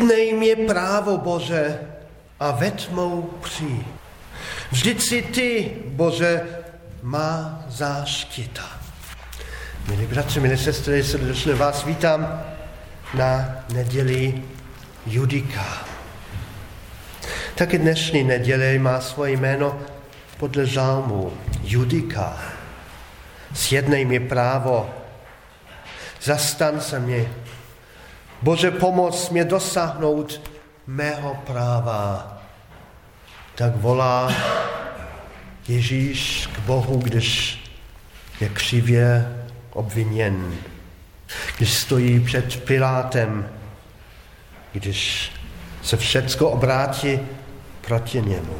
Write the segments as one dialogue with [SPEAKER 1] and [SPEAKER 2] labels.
[SPEAKER 1] Sjednej mě právo, Bože, a ve tmou při. Vždyť si ty, Bože, má záštita. Milí bratři, milí sestry, srdečně vás vítám na neděli Judika. Taky dnešní neděle má svoje jméno podle žalmu Judika. Sjednej mi právo, zastan se mě. Bože, pomoz mě dosáhnout mého práva. Tak volá Ježíš k Bohu, když je křivě obviněn, když stojí před Pilátem, když se všecko obrátí proti němu.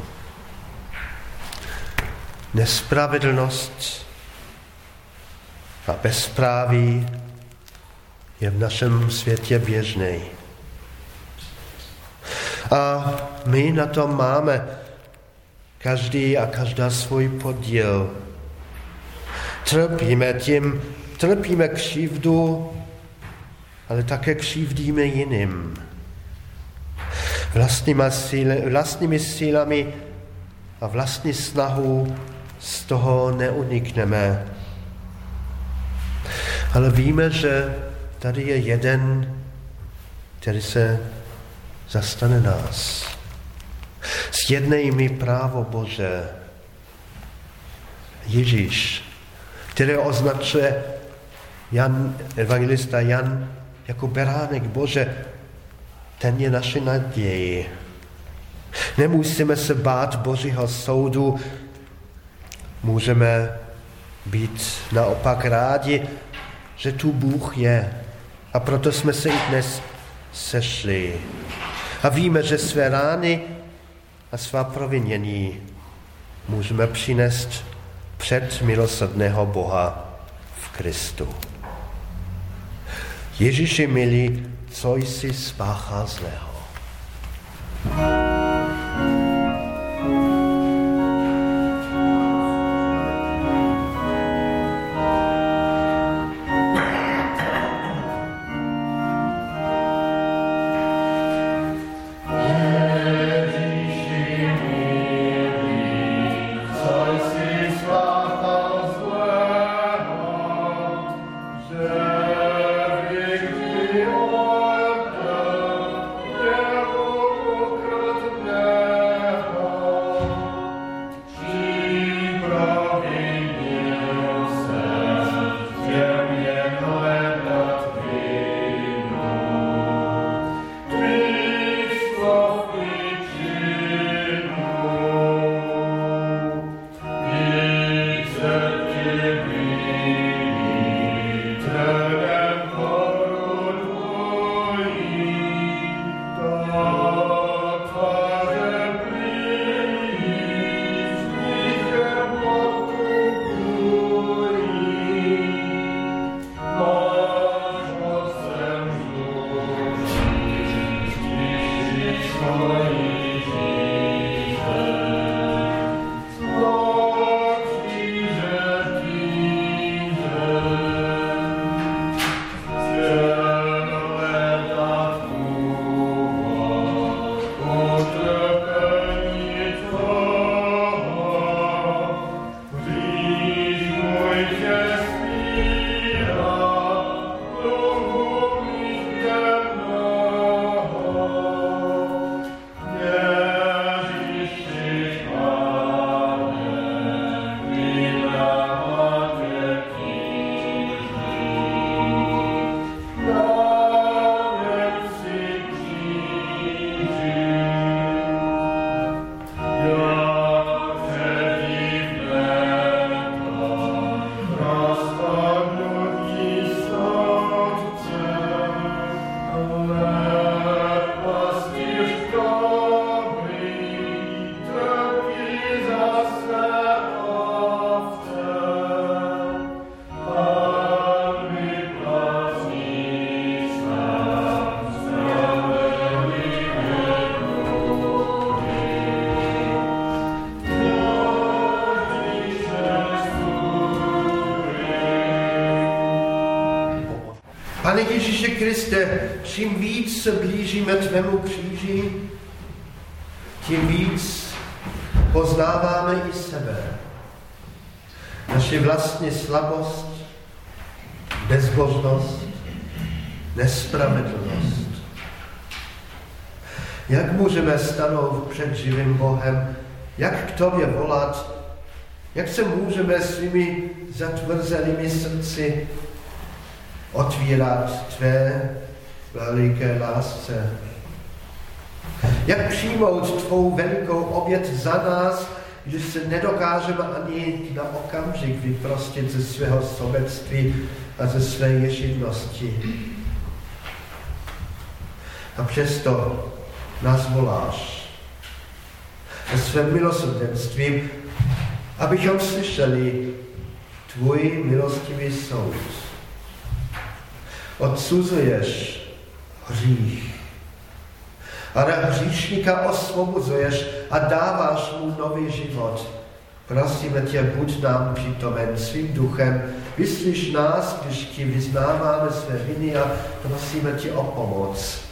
[SPEAKER 1] Nespravedlnost a bezpráví je v našem světě běžný. A my na tom máme každý a každá svůj podíl. Trpíme tím, trpíme křivdu, ale také křivdíme jiným. Vlastními, síly, vlastními sílami a vlastní snahu z toho neunikneme. Ale víme, že tady je jeden, který se zastane nás. Sjednej mi právo Bože. Ježíš, který označuje Jan, evangelista Jan jako beránek Bože, ten je naše naději. Nemusíme se bát Božího soudu, můžeme být naopak rádi, že tu Bůh je. A proto jsme se i dnes sešli. A víme, že své rány a svá provinění můžeme přinést před milosrdného Boha v Kristu. Ježíši milí, co jsi spáchal zlého? Ježíši Kriste, čím víc se blížíme tvému kříži, tím víc poznáváme i sebe. Naši vlastní slabost, bezbožnost, nespravedlnost. Jak můžeme stanout před živým Bohem? Jak k tobě volat? Jak se můžeme svými zatvrzenými srdci otvírat tvé veliké lásce? Jak přijmout tvou velikou obět za nás, když se nedokážeme ani na okamžik vyprostit ze svého sobectví a ze své ješivnosti. A přesto nás voláš ve svém milosrdenstvím, abychom slyšeli tvůj milostivý soud. Odsuzuješ hřích, ale hříšníka osvobozuješ a dáváš mu nový život. Prosíme tě, buď nám přítomen svým duchem, vyslyš nás, když ti vyznáváme své viny a prosíme tě o pomoc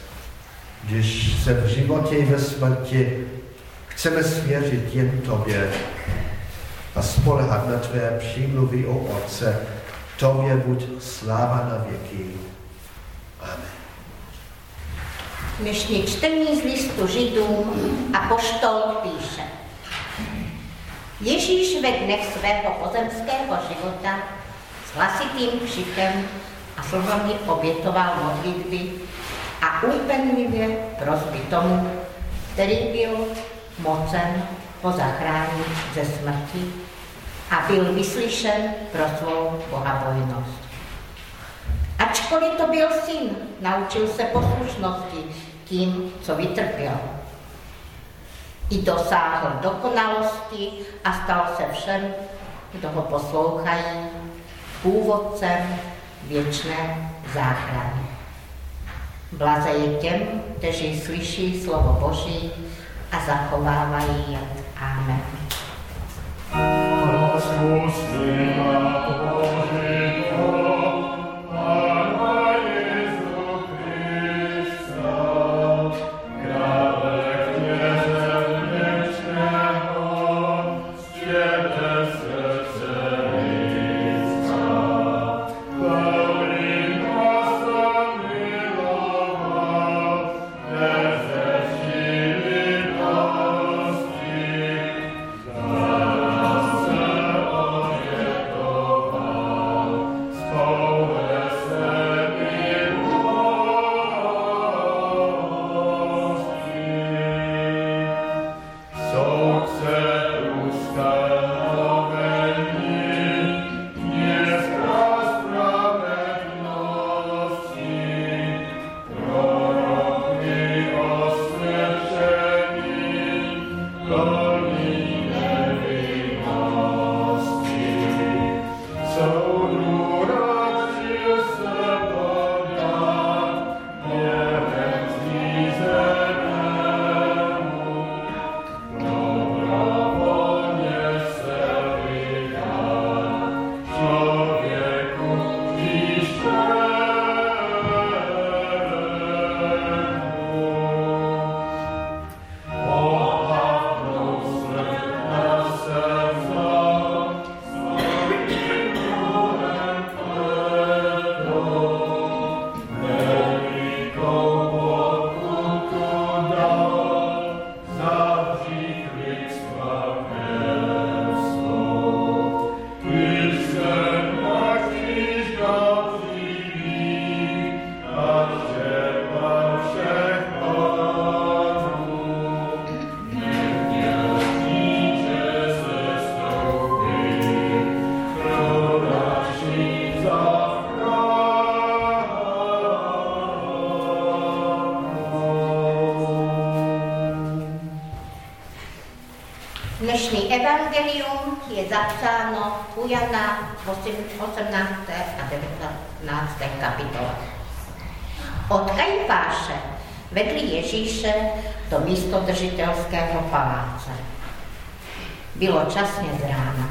[SPEAKER 1] když se v životě i ve smrti chceme svěřit jen Tobě a spolehat na Tvé přímluvy o Otce, Tobě buď sláva na věky. Amen.
[SPEAKER 2] Dnešní čtení z listu Židům a poštol píše. Ježíš ve dnech svého pozemského života s hlasitým křikem a slovami obětoval modlitby a úpenlivě prosby tomu, který byl mocen ho zachránit ze smrti a byl vyslyšen pro svou bohabojnost. Ačkoliv to byl syn, naučil se poslušnosti tím, co vytrpěl. I dosáhl dokonalosti a stal se všem, kdo ho poslouchají, původcem věčné záchrany. Blaze je těm, kteří slyší slovo Boží a zachovávají je. Amen. zapsáno Jana 18. a 19. kapitole. Od Kajpáše vedli Ježíše do místodržitelského paláce. Bylo časně z rána.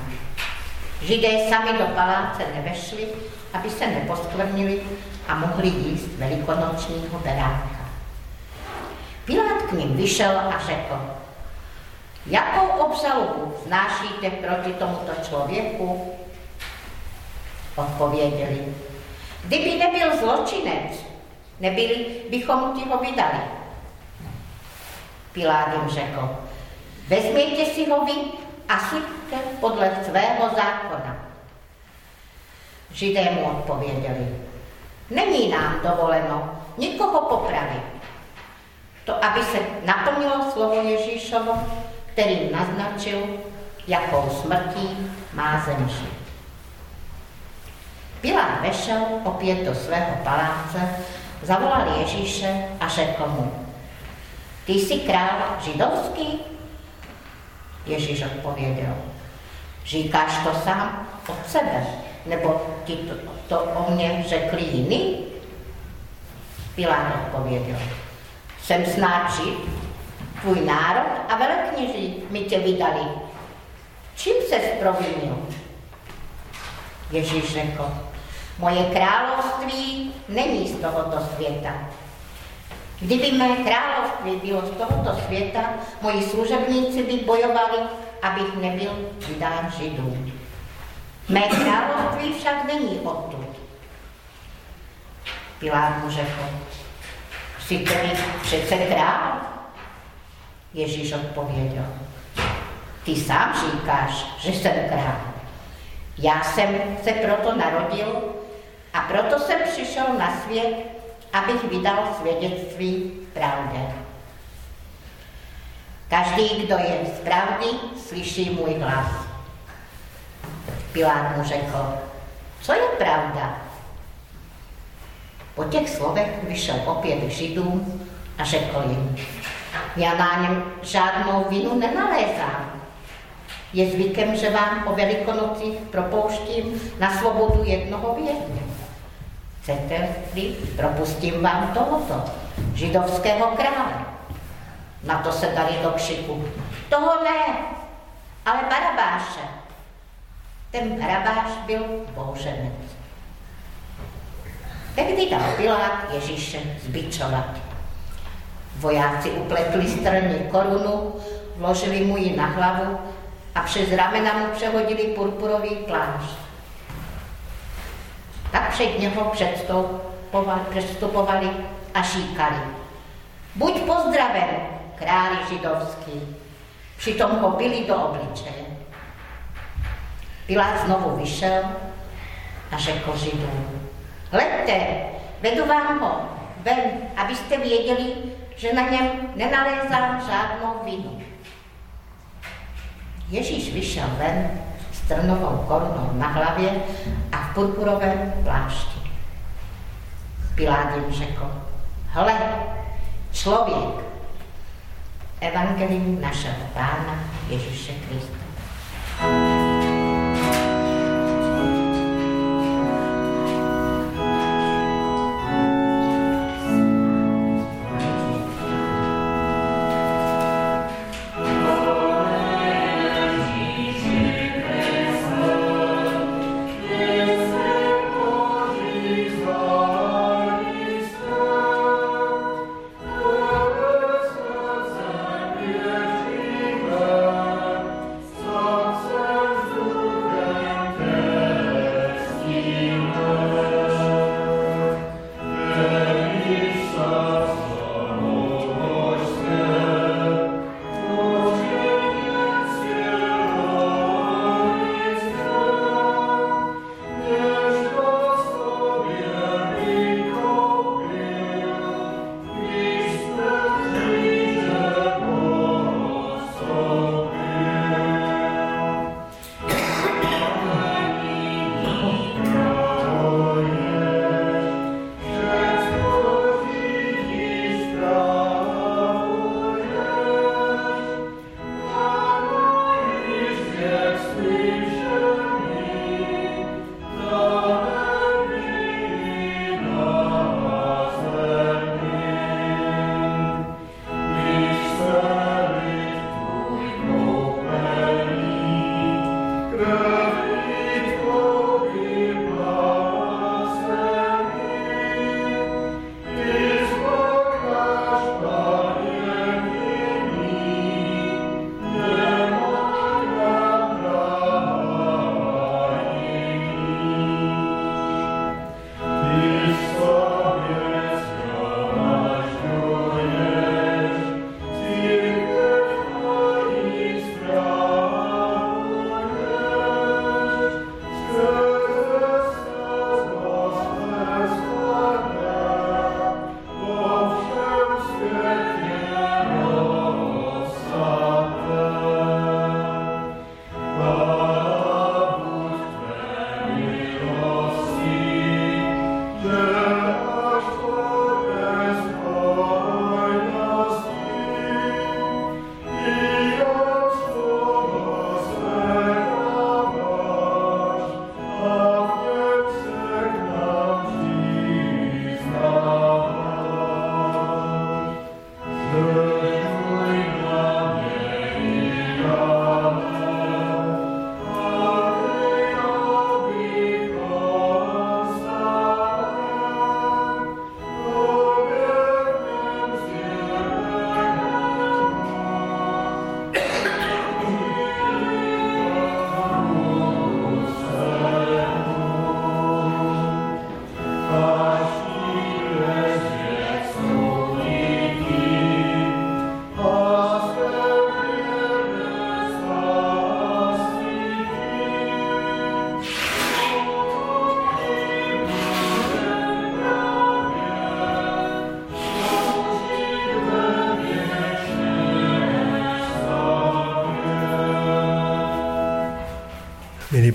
[SPEAKER 3] Židé sami do paláce nevešli, aby se neposkvrnili a mohli jíst velikonočního beránka. Pilát k ním vyšel a řekl, jakou obžalobu znášíte proti tomuto člověku? Odpověděli, kdyby nebyl zločinec, nebyli bychom ti ho vydali. Pilát jim řekl, vezměte si ho vy a suďte podle svého zákona. Židé mu odpověděli, není nám dovoleno nikoho popravit. To, aby se naplnilo slovo Ježíšovo, který naznačil, jakou smrtí má zemřít. Pilát vešel opět do svého paláce, zavolal Ježíše a řekl mu, ty jsi král židovský? Ježíš odpověděl, říkáš to sám od sebe, nebo ti to, to o mě řekli jiný? Pilát odpověděl, jsem snad žid, tvůj národ a velekněží mi tě vydali. Čím se provinil? Ježíš řekl, moje království není z tohoto světa. Kdyby mé království bylo z tohoto světa, moji služebníci by bojovali, abych nebyl vydán židům. Mé království však není odtud. Pilát mu řekl, jsi tedy přece král? Ježíš odpověděl, ty sám říkáš, že jsem král. Já jsem se proto narodil a proto jsem přišel na svět, abych vydal svědectví pravdě. Každý, kdo je z pravdy, slyší můj hlas. Pilát mu řekl, co je pravda? Po těch slovech vyšel opět k Židům a řekl jim, já na něm žádnou vinu nenalézám. Je zvykem, že vám po velikonocích propouštím na svobodu jednoho vězně. Chcete-li, propustím vám tohoto, židovského krále. Na to se dali do kšiku. Toho ne, ale Barabáše. Ten Barabáš byl bouřenec. Tehdy dal Pilát Ježíše zbičovat. Vojáci upletli straně korunu, vložili mu ji na hlavu a přes ramena mu přehodili purpurový plášť. Tak před něho předstupovali a šíkali. Buď pozdraven, králi židovský. Přitom ho byli do obličeje. Pilát znovu vyšel a řekl židům, hledte, vedu vám ho ven, abyste věděli, že na něm nenalézám žádnou vinu. Ježíš vyšel ven trnovou korunou na hlavě a v purpurovém plášti. Pilát jim řekl, hle, člověk, evangelium našeho Pána Ježíše Krista.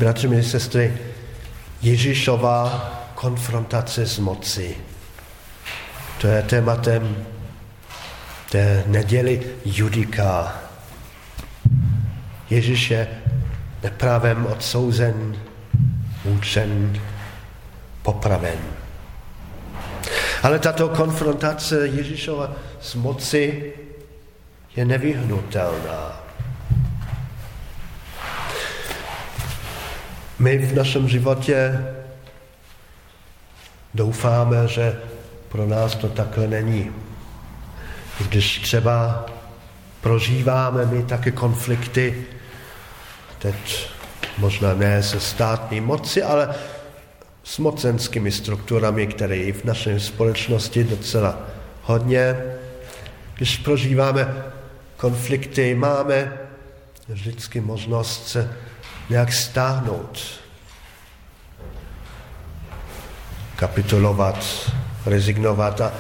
[SPEAKER 1] Bratři, milí sestry, Ježíšová konfrontace s mocí. To je tématem té neděli Judika. Ježíš je nepravem odsouzen, mučen, popraven. Ale tato konfrontace Ježíšova s moci je nevyhnutelná. My v našem životě doufáme, že pro nás to takhle není. Když třeba prožíváme my také konflikty, teď možná ne se státní moci, ale s mocenskými strukturami, které je v naší společnosti docela hodně. Když prožíváme konflikty, máme vždycky možnost se nějak stáhnout, kapitulovat, rezignovat a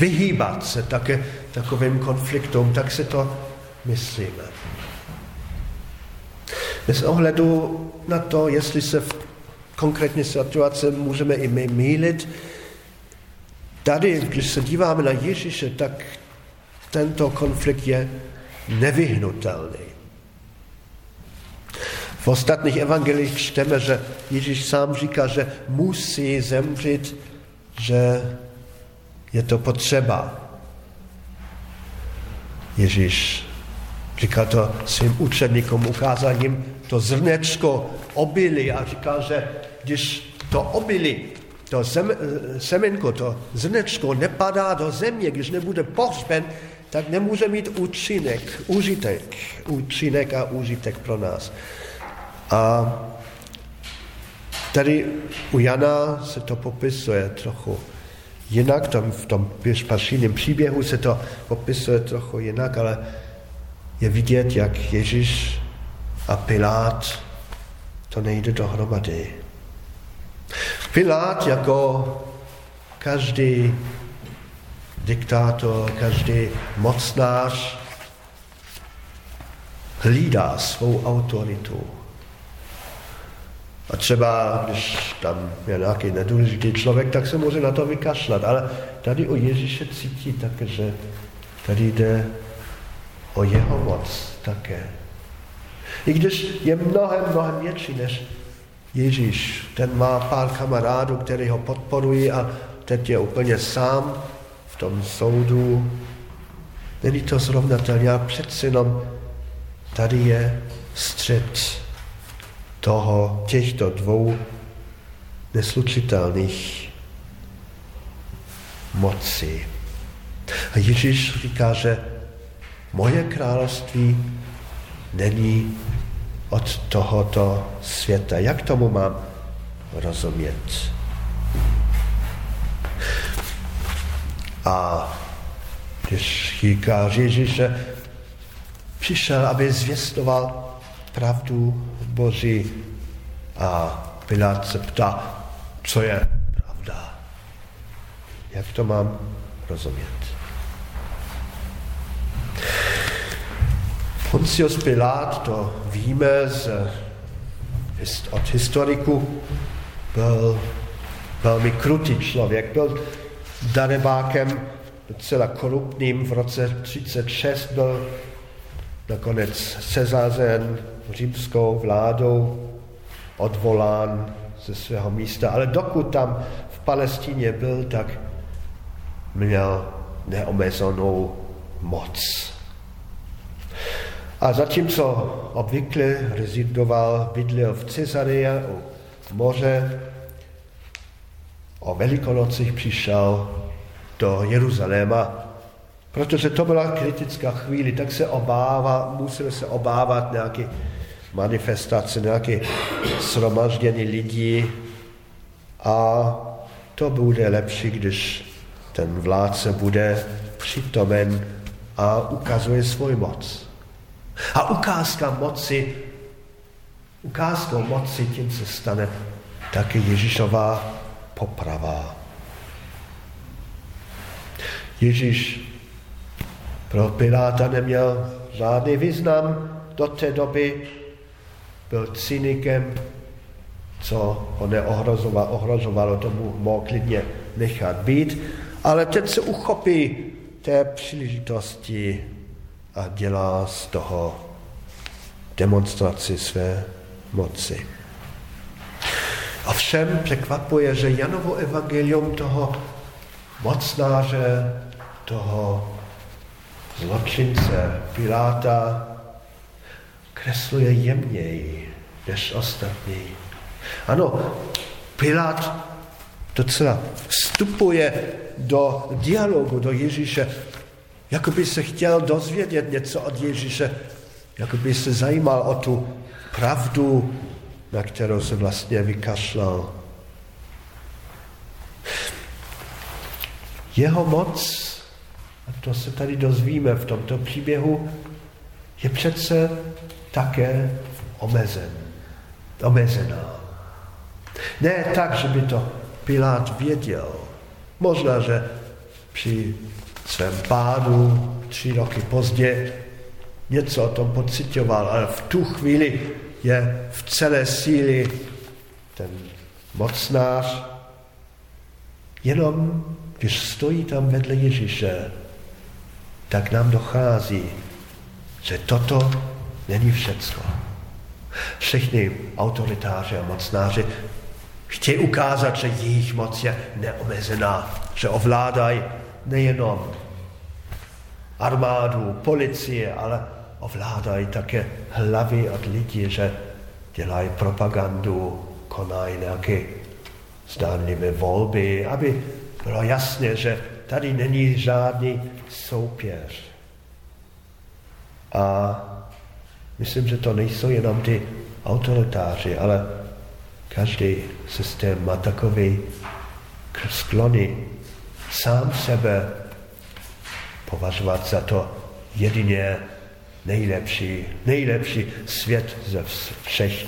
[SPEAKER 1] vyhýbat se také takovým konfliktům, tak se to myslíme. Bez ohledu na to, jestli se v konkrétní situace můžeme i my mílit, tady, když se díváme na Ježíše, tak tento konflikt je nevyhnutelný. V ostatních evangelích čteme, že Ježíš sám říká, že musí zemřít, že je to potřeba. Ježíš říkal to svým učeníkům, ukázal jim to zrnečko obily a říkal, že když to obily, to sem, semenko, to zrnečko nepadá do země, když nebude pohřben, tak nemůže mít účinek, užitek, účinek a užitek pro nás. A tady u Jana se to popisuje trochu jinak, tam v tom pašíném příběhu se to popisuje trochu jinak, ale je vidět, jak Ježíš a Pilát to nejde dohromady. Pilát jako každý diktátor, každý mocnář hlídá svou autoritu. A třeba, když tam je nějaký nedůležitý člověk, tak se může na to vykašlat. Ale tady o Ježíše cítí také, že tady jde o jeho moc také. I když je mnohem, mnohem větší než Ježíš. Ten má pár kamarádů, kteří ho podporují a teď je úplně sám v tom soudu. Není to srovnatelné, ale přeci jenom tady je střed toho, těchto dvou neslučitelných mocí. A Ježíš říká, že moje království není od tohoto světa. Jak tomu mám rozumět? A když říká Ježíš, že přišel, aby zvěstoval pravdu Boží a Pilát se ptá, co je pravda. Jak to mám rozumět? Pontius Pilát, to víme z, od historiku, byl velmi krutý člověk, byl darebákem docela korupným, v roce 36 byl nakonec sezazen římskou vládou, odvolán ze svého místa, ale dokud tam v Palestíně byl, tak měl neomezenou moc. A zatímco obvykle rezidoval, bydlel v Cezareje u moře, o velikonocích přišel do Jeruzaléma, protože to byla kritická chvíli, tak se obává, musel se obávat nějaké manifestace, nějaké shromaždění lidí a to bude lepší, když ten vládce bude přítomen a ukazuje svůj moc. A ukázka moci, ukázkou moci tím se stane taky Ježíšová poprava. Ježíš pro Piláta neměl žádný význam do té doby. Byl cynikem, co ho neohrožovalo, ohrožovalo, tomu mohl klidně nechat být, ale teď se uchopí té příležitosti a dělá z toho demonstraci své moci. Ovšem překvapuje, že Janovo evangelium toho mocnáře, toho zločince Piláta kresluje jemněji než ostatní. Ano, Pilát docela vstupuje do dialogu do Ježíše, jako by se chtěl dozvědět něco od Ježíše, jako by se zajímal o tu pravdu, na kterou se vlastně vykašlal. Jeho moc, a to se tady dozvíme v tomto příběhu, je přece také omezen, omezená. Ne tak, že by to Pilát věděl. Možná, že při svém pádu tři roky pozdě něco o tom pocitoval, ale v tu chvíli je v celé síli ten mocnář, jenom když stojí tam vedle Ježíše, tak nám dochází, že toto není všecko. Všichni autoritáři a mocnáři chtějí ukázat, že jejich moc je neomezená, že ovládají nejenom armádu, policie, ale ovládají také hlavy od lidí, že dělají propagandu, konají nějaké zdánlivé volby, aby bylo jasné, že tady není žádný soupěř. A myslím, že to nejsou jenom ty autoritáři, ale každý systém má takový sklony sám sebe považovat za to jedině nejlepší, nejlepší svět ze všech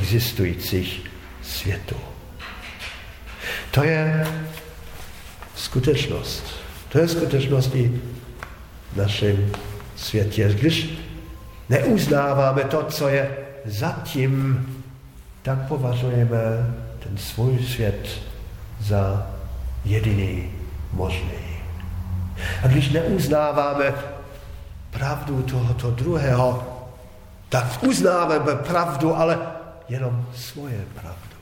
[SPEAKER 1] existujících světů. To je skutečnost. To je skutečnost i v našem světě. Když neuznáváme to, co je zatím, tak považujeme ten svůj svět za jediný možný. A když neuznáváme pravdu tohoto druhého, tak uznáváme pravdu, ale jenom svoje pravdu.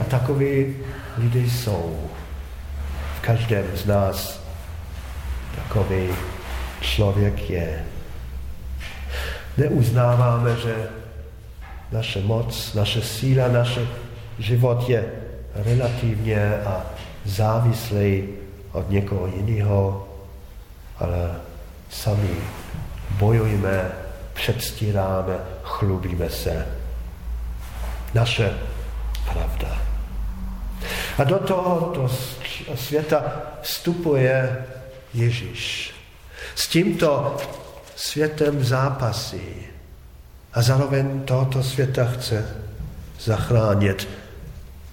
[SPEAKER 1] A takový lidé jsou. V každém z nás takový člověk je. Neuznáváme, že naše moc, naše síla, naše život je relativně a závislý od někoho jiného, ale sami bojujeme, předstíráme, chlubíme se. Naše pravda. A do tohoto světa vstupuje Ježíš. S tímto světem zápasí a zároveň tohoto světa chce zachránit.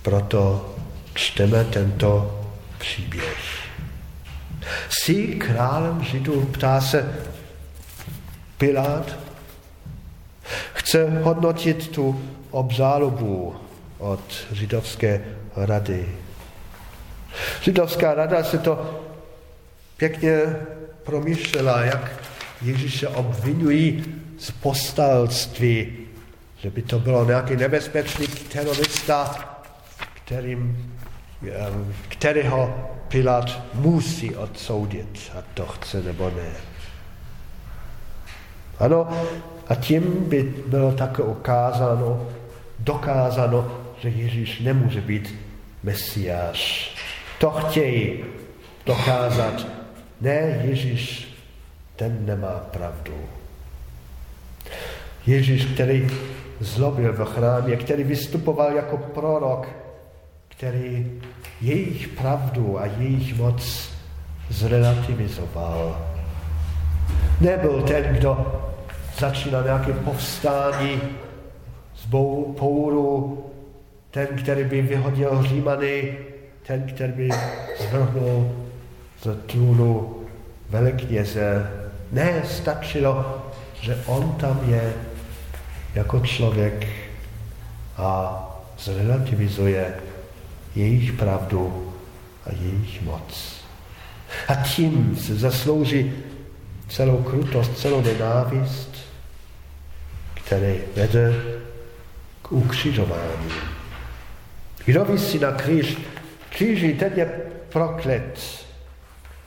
[SPEAKER 1] Proto čteme tento příběh. Jsi králem Židů, ptá se Pilát. Chce hodnotit tu obzálobu od židovské rady. Židovská rada se to pěkně promýšlela, jak Ježíše obvinují z postalství, že by to bylo nějaký nebezpečný terorista, kterým, kterého Pilát musí odsoudit, a to chce nebo ne. Ano, a tím by bylo také ukázáno, dokázáno, že Ježíš nemůže být mesiáš. To chtějí dokázat. Ne, Ježíš, ten nemá pravdu. Ježíš, který zlobil v chrámě, který vystupoval jako prorok, který jejich pravdu a jejich moc zrelativizoval. Nebyl ten, kdo začínal nějaké povstání z pouru, ten, který by vyhodil Římany, ten, který by zvrhnul trůnu velekněze. Ne, stačilo, že on tam je jako člověk a zrelativizuje jejich pravdu a jejich moc. A tím se zaslouží celou krutost, celou nenávist, který vede k ukřižování. Kdo vysí na kříž, kříži, ten je proklet.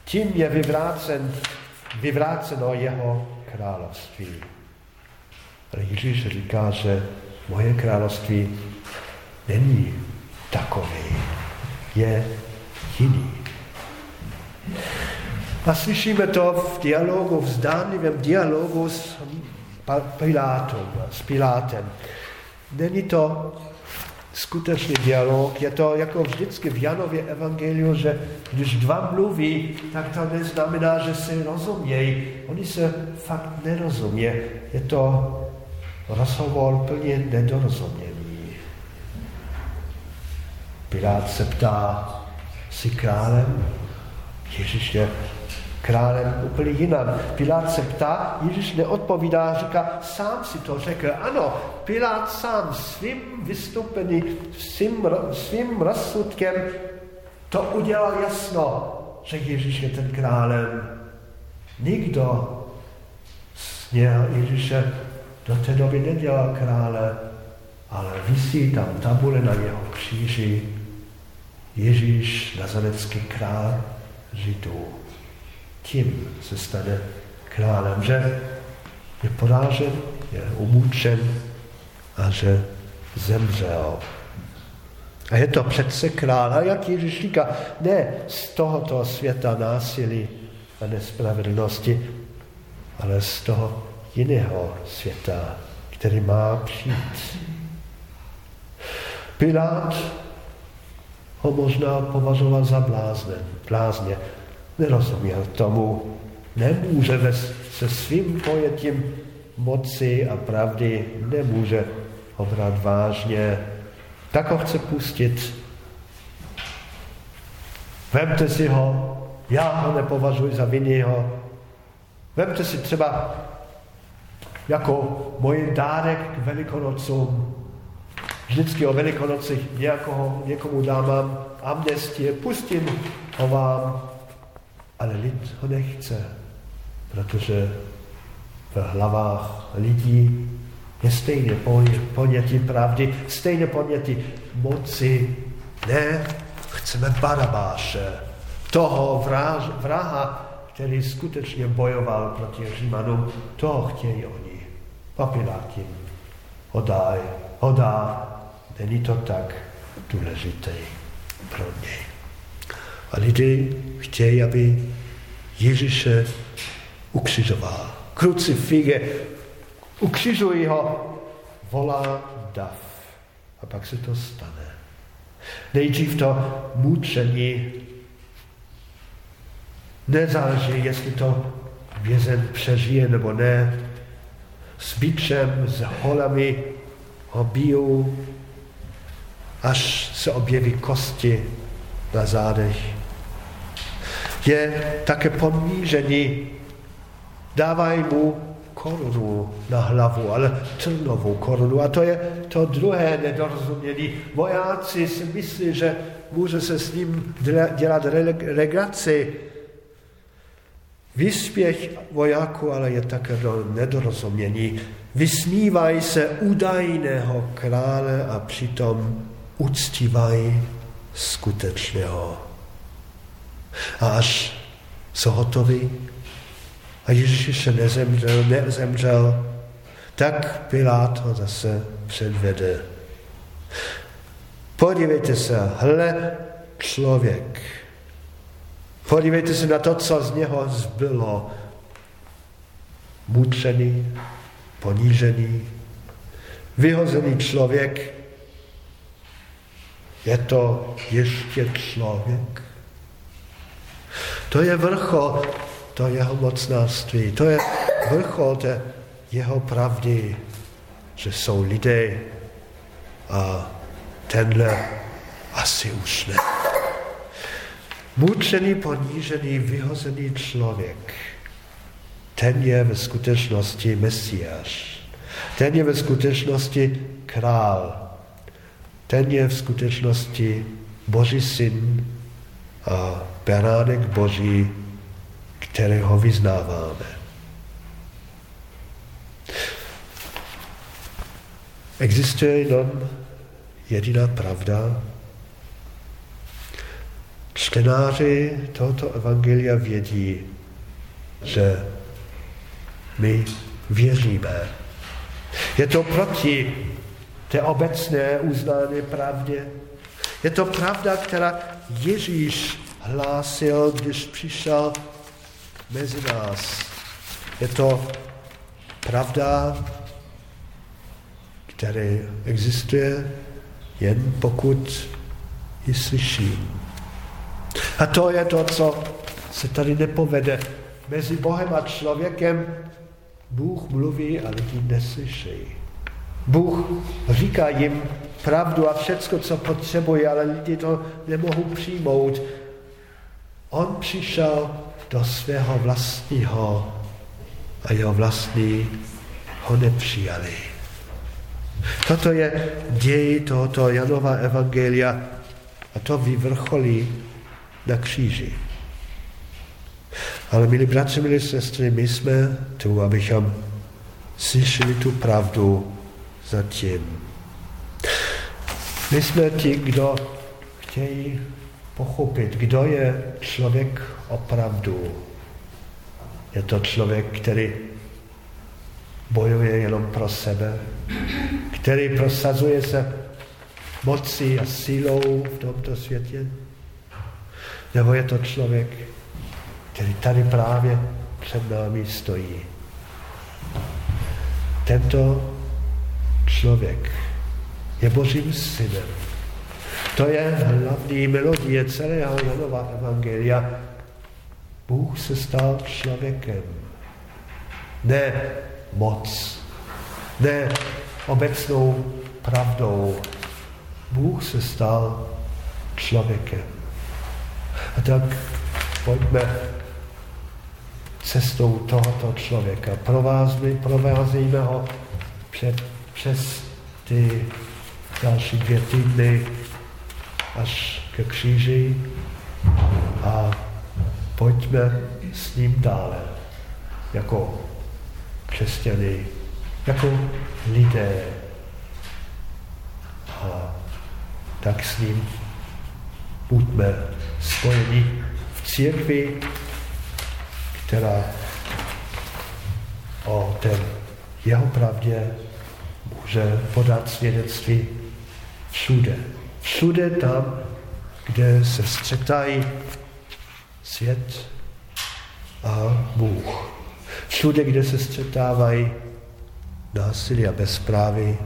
[SPEAKER 1] Tím je vyvrácen, vyvráceno jeho království. Ale Ježíš říká, že moje království není takový, je jiný. A slyšíme to v dialogu, v zdánlivém dialogu s Pilátem, s Pilátem. Není to skutečný dialog, je to jako vždycky v Janově evangeliu, že když dva mluví, tak to neznamená, že se rozumějí. Oni se fakt nerozumí. Je to rozhovor plně nedorozumění. Pilát se ptá, jsi králem? Ježíš je králem úplně jinam. Pilát se ptá, Ježíš neodpovídá, říká, sám si to řekl. Ano, Pilát sám svým vystoupením, svým, svým rozsudkem to udělal jasno, že Ježíš je ten králem. Nikdo něho Ježíše do té doby nedělal krále, ale vysí tam tabule na jeho kříži Ježíš, nazarecký král Židů tím se stane králem, že je porážen, je umučen a že zemřel. A je to přece král. A jak Ježíš říká, ne z tohoto světa násilí a nespravedlnosti, ale z toho jiného světa, který má přijít. Pilát ho možná považoval za blázne, blázně, nerozuměl tomu, nemůže se svým pojetím moci a pravdy, nemůže ho brát vážně, tak ho chce pustit. Vemte si ho, já ho nepovažuji za vinnýho. Vemte si třeba jako můj dárek k Velikonocům. Vždycky o Velikonocích někomu dám amnestie, pustím ho vám, ale lid ho nechce, protože v hlavách lidí je stejně ponětí pravdy, stejně ponětí moci. Ne, chceme Barabáše, toho vraha, který skutečně bojoval proti Římanům, toho chtějí oni. Jim hodaj, hodá, není to tak důležité pro něj. A lidi chtějí, aby Ježíše ukřižoval. Krucifige, ukřižují ho, volá dav. A pak se to stane. Nejdřív to mučení nezáleží, jestli to vězen přežije nebo ne. S bičem, s holami ho bijou, až se objeví kosti na zádech je také ponížený. Dávají mu korunu na hlavu, ale trnovou korunu. A to je to druhé nedorozumění. Vojáci si myslí, že může se s ním dělat regaci. Vyspěch vojáků ale je také do nedorozumění. Vysmívají se údajného krále a přitom uctívají skutečného. A až jsou hotoví a Ježíš ještě nezemřel, nezemřel, tak Pilát ho zase předvede. Podívejte se, hle člověk. Podívejte se na to, co z něho zbylo. Mučený, ponížený, vyhozený člověk. Je to ještě člověk? To je vrchol to jeho mocnáctví, to je vrchol té jeho pravdy, že jsou lidé a tenhle asi už ne. Mučený, ponížený, vyhozený člověk, ten je ve skutečnosti Mesiáš. Ten je ve skutečnosti král. Ten je v skutečnosti Boží syn a beránek Boží, kterého vyznáváme. Existuje jenom jediná pravda. Čtenáři tohoto evangelia vědí, že my věříme. Je to proti té obecné uznané pravdě. Je to pravda, která Ježíš hlásil, když přišel mezi nás. Je to pravda, který existuje jen pokud ji slyší. A to je to, co se tady nepovede. Mezi Bohem a člověkem Bůh mluví a lidi neslyší. Bůh říká jim pravdu a všecko, co potřebuje, ale lidi to nemohou přijmout. On přišel do svého vlastního a jeho vlastní ho nepřijali. Toto je děj tohoto Janova evangelia a to vyvrcholí na kříži. Ale milí bratři, milí sestry, my jsme tu, abychom slyšeli tu pravdu zatím. My jsme ti, kdo chtějí pochopit, kdo je člověk opravdu. Je to člověk, který bojuje jenom pro sebe, který prosazuje se mocí a sílou v tomto světě? Nebo je to člověk, který tady právě před námi stojí? Tento člověk je Božím synem. To je hlavní melodie celého Janova Evangelia. Bůh se stal člověkem. Ne moc, ne obecnou pravdou. Bůh se stal člověkem. A tak pojďme cestou tohoto člověka. Provázíme ho před, přes ty další dvě týdny až ke kříži a pojďme s ním dále jako křesťany, jako lidé. A tak s ním buďme spojeni v církvi, která o té jeho pravdě může podat svědectví všude. Všude tam, kde se střetají svět a Bůh. Všude, kde se střetávají násilí a bezprávy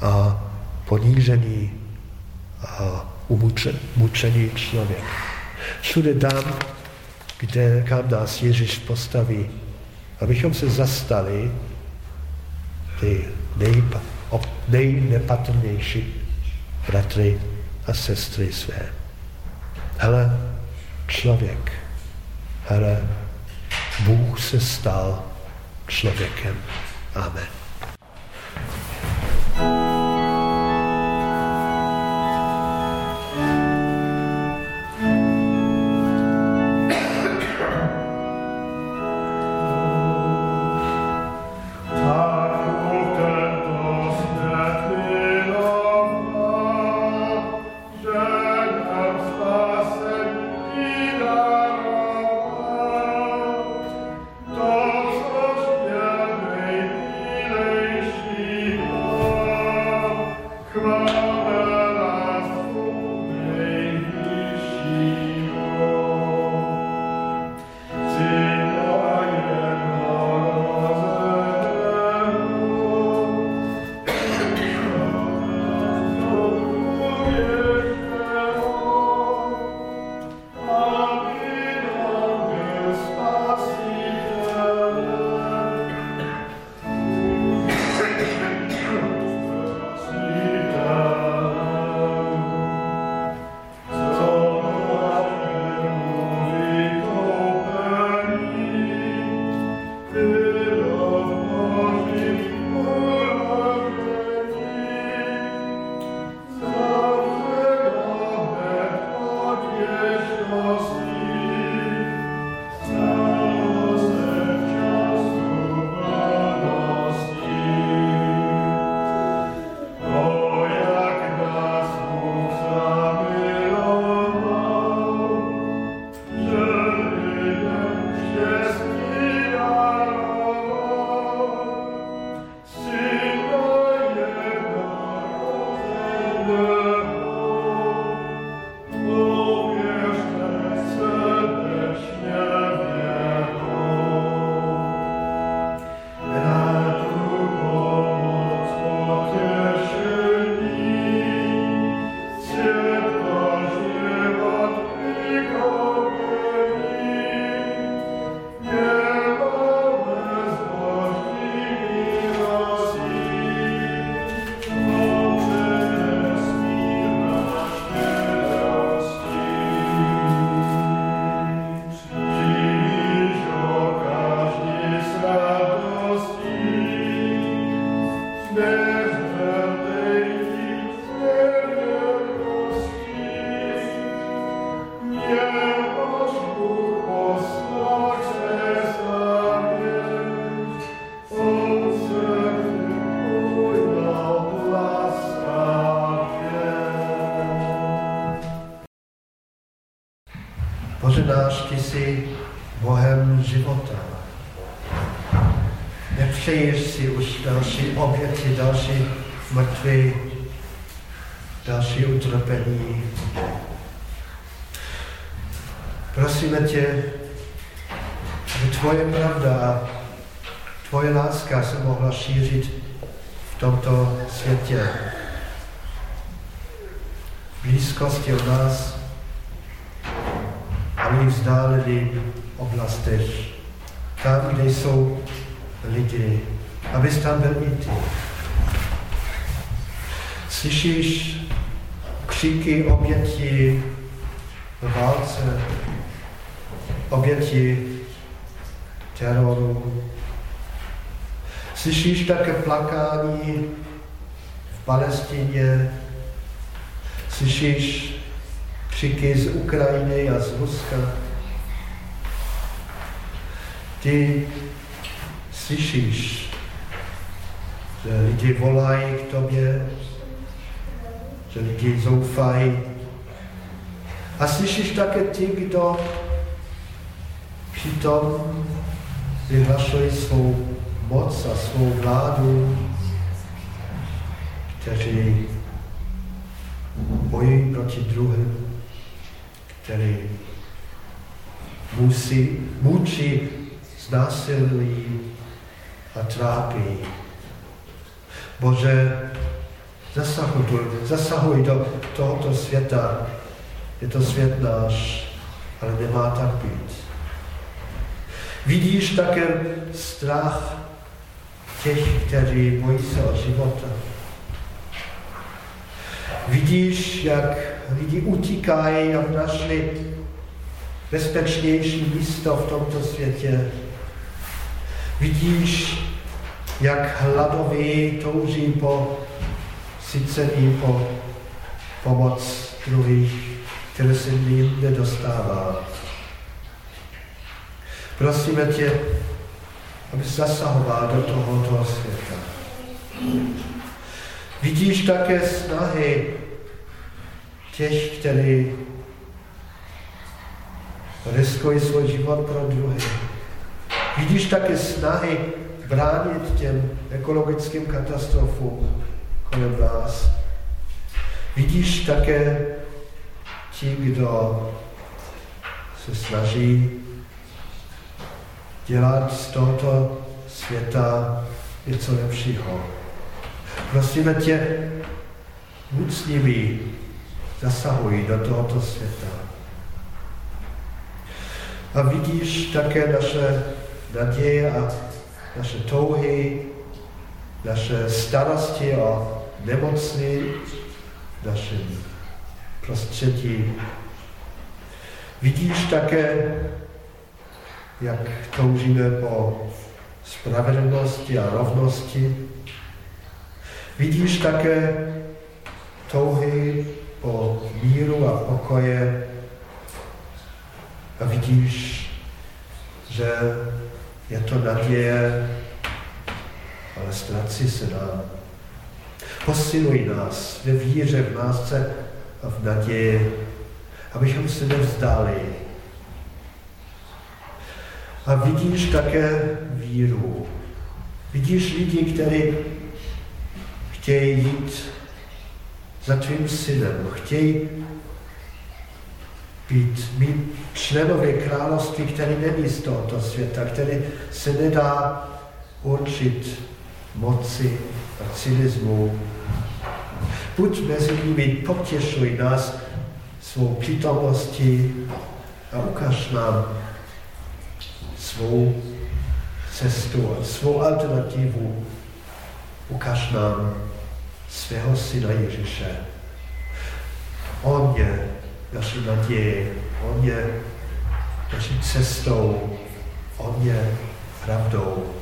[SPEAKER 1] a ponížený a umučený člověk. Všude tam, kde, kam nás Ježíš postaví, abychom se zastali ty nejpa, nejnepatrnější bratry a sestry své. Hele, člověk, hele, Bůh se stal člověkem. Amen. Prosíme tě, aby tvoje pravda tvoje láska se mohla šířit v tomto světě. Blízkosti od nás a v vzdálených oblastech, tam, kde jsou lidi, abys tam byl i ty. Slyšíš křiky oběti v válce, oběti teroru. Slyšíš také plakání v Palestině, slyšíš křiky z Ukrajiny a z Ruska. Ty slyšíš, že lidi volají k tobě, že lidi zoufají. A slyšíš také ty, kdo přitom vyhlašují svou moc a svou vládu, kteří bojují proti druhým, který musí, mučí, znásilňují a trápí. Bože, zasahuj, zasahuj do tohoto světa. Je to svět náš, ale nemá tak být. Vidíš také strach těch, kteří bojí se o života. Vidíš, jak lidi utíkají, aby našli bezpečnější místo v tomto světě. Vidíš, jak hladoví touží po sycení, po pomoc druhých, které se jim nedostává. Prosíme tě, aby zasahoval do tohoto světa. Vidíš také snahy těch, kteří riskují svůj život pro druhé. Vidíš také snahy bránit těm ekologickým katastrofům kolem nás. Vidíš také ti, kdo se snaží dělat z tohoto světa něco lepšího. Prosíme tě, nimi, zasahují do tohoto světa. A vidíš také naše naděje a naše touhy, naše starosti o nemocný, naše prostředí. Vidíš také, jak toužíme po spravedlnosti a rovnosti. Vidíš také touhy po míru a pokoje a vidíš, že je to naděje, ale ztrací se nám. Posiluj nás ve víře, v lásce a v naději, abychom se nevzdali. A vidíš také víru. Vidíš lidi, kteří chtějí jít za tvým synem, chtějí být, mít členové království, který není z tohoto světa, který se nedá určit moci a cynismu. Buď mezi nimi, potěšuj nás svou přítomností a ukaž nám svou cestu a svou alternativu. Ukaž nám svého syna Ježíše. On je naší naděje, On je naší cestou, On je pravdou.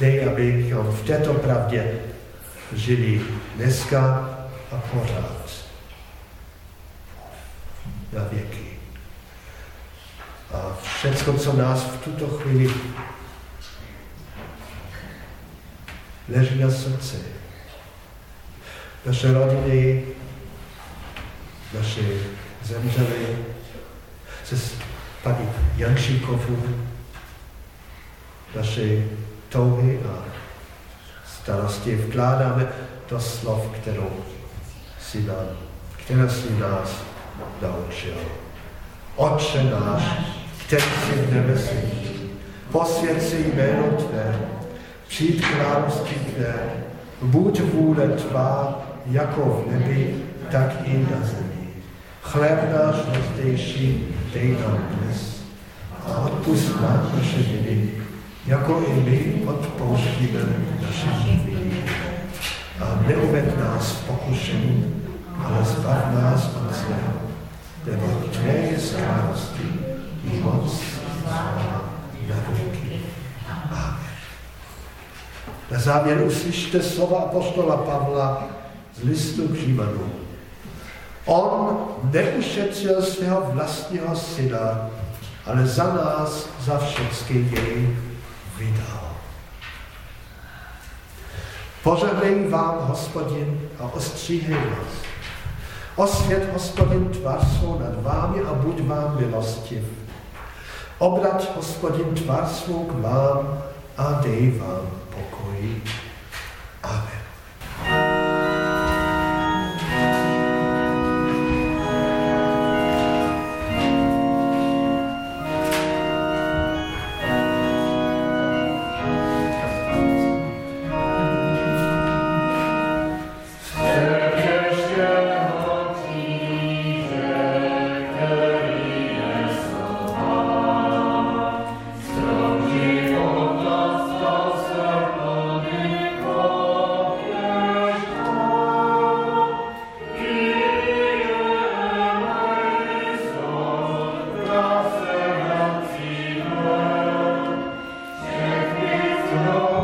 [SPEAKER 1] Dej, abychom v této pravdě žili dneska a pořád. Na věky. A všechno, co nás v tuto chvíli leží na srdci, naše rodiny, naši zemřeli, se paní Jančíkovou naše touhy a starosti vkládáme do slov, kterou si nám, které si nás naučil. Otče náš, který jsi v nebesích, posvěd si jméno Tvé, přijít království Tvé, buď vůle Tvá, jako v nebi, tak i na zemi. Chléb náš nezdejší, dej nám dnes a odpust nám naše viny, jako i my odpouštíme našim viním. A neuved nás v pokušení, ale zbav nás od zlého, nebo Tvé je království, Na závěr uslyšte slova apostola Pavla z listu k Římanům. On neušetřil svého vlastního syna, ale za nás, za všechny jej vydal. Požehnej vám, hospodin, a ostříhej vás. Osvět, hospodin, tvář svou nad vámi a buď vám milostiv. Obrať hospodin tvár svou k vám a dej vám pokoj. Amen. Lord.